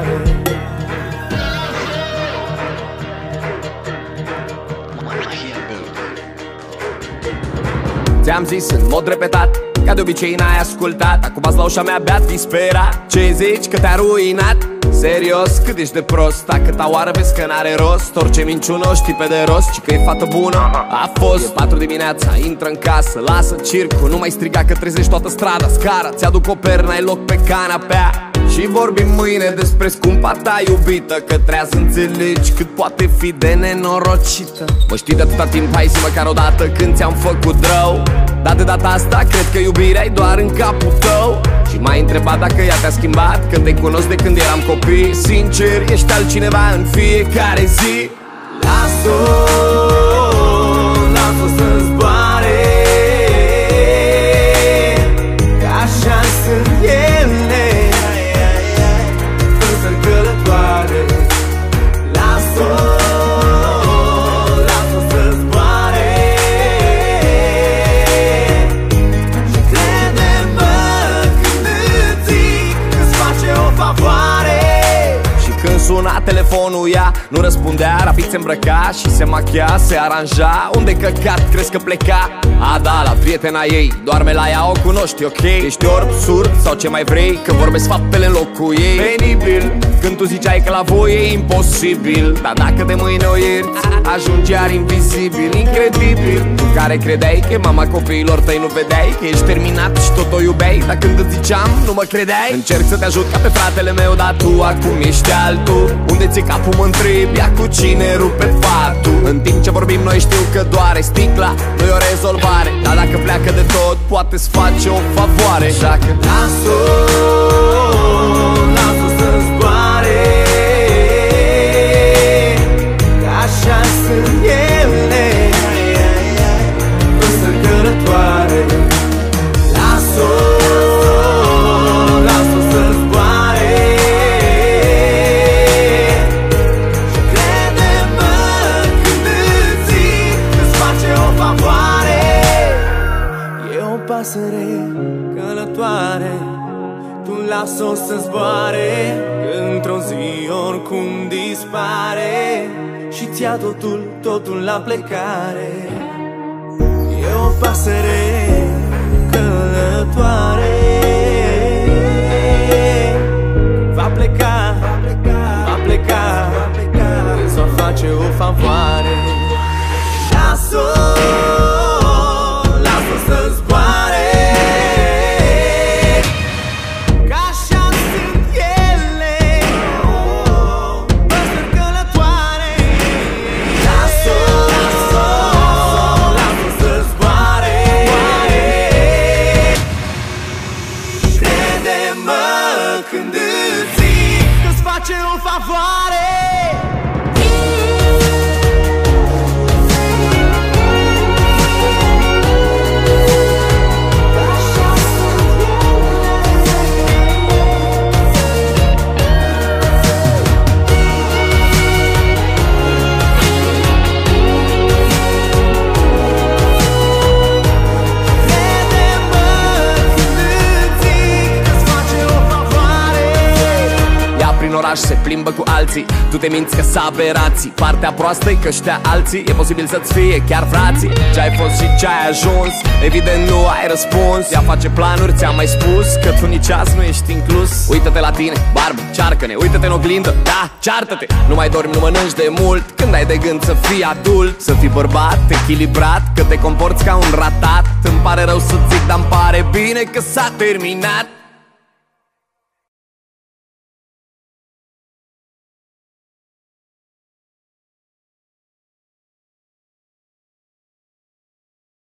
mare. Ți-am zis în mod repetat Ca de obicei n-ai ascultat. Acum ați la ușa mea beat disperat. Ce zici că te-a ruinat? Serios, cât ești de prost? Dacă ta oară vezi că n-are rost Orice minciună o știi pe de rost Și că e fată bună. A fost e patru dimineața, intră în casă Lasă circul, nu mai striga că trezești toată strada Scara, ți-aduc o pernă, ai loc pe canapea. Și vorbim mâine despre scumpa ta iubită Că trebuie să înțelegi cât poate fi de nenorocită. Mă știi de atâta timp, hai zi măcar o dată când ți-am făcut rău Dar de data asta cred că iubirea e doar în capul tău. Și m-ai întrebat dacă ea te-a schimbat. Când te cunosc de când eram copii Sincer, ești altcineva în fiecare zi. Lasă-o Suna telefonul ea Nu răspundea, rapid se îmbrăca Și se machia, se aranja Unde căcat, crezi că pleca? A, da, la prietena ei Doarme la ea, o cunoști, ok? Ești orb, surd sau ce mai vrei Că vorbesc faptele în locul ei Penibil Când tu ziceai că la voi e imposibil. Dar dacă de mâine o ierți Ajungi iar invizibil, incredibil. Tu care credeai că mama copiilor tăi nu vedeai Că ești terminat și tot o iubeai. Dar când îți ziceam, nu mă credeai. Încerc să te ajut ca pe fratele meu Dar tu acum ești altul. Unde ți capul mă întrebi cu cine rupe fatul. În timp ce vorbim noi știu că doare sticla Nu e o rezolvare. Dar dacă pleacă de tot poate-ți face o favoare. Așa că lasă pasăre călătoare Tu las-o să zboare Într-o zi oricum dispare Și ți-a totul, totul la plecare. E o pasăre călătoare plimbă cu alții. Tu te minți că s-a aberații. Partea proastă e că ăștia alții. E posibil să-ți fie chiar frații. Ce-ai fost și ce-ai ajuns? Evident nu ai răspuns. Ea face planuri, ți-am mai spus Că tu nici azi nu ești inclus. Uită-te la tine, barbă, cearcă-ne. Uită-te în oglindă, da, ceartă-te. Nu mai dormi, nu mănânci de mult. Când ai de gând să fii adult Să fii bărbat, echilibrat Că te comporți ca un ratat. Îmi pare rău să zic, dar îmi pare bine că s-a terminat